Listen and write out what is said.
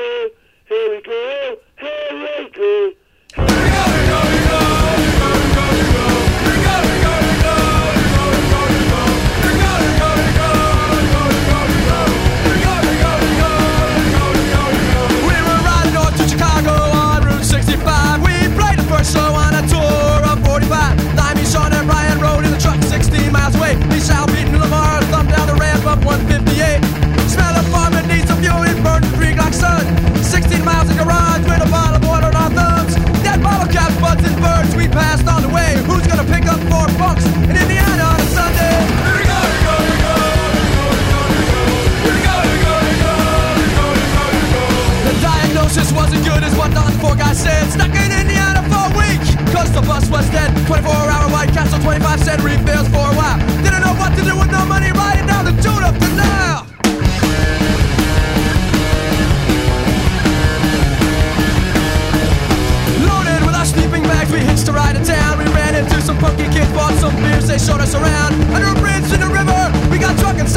me. prognosis wasn't good as what the four guys said. Stuck in Indiana for a week, cause the bus was dead. 24 hour White Castle, 25 cent refills for a while. Didn't know what to do with no money, riding down the tune of to now. Loaded with our sleeping bags, we hitched a ride to town. We ran into some punky kids, bought some beers, they showed us around. Under a bridge in the river, we got drunk and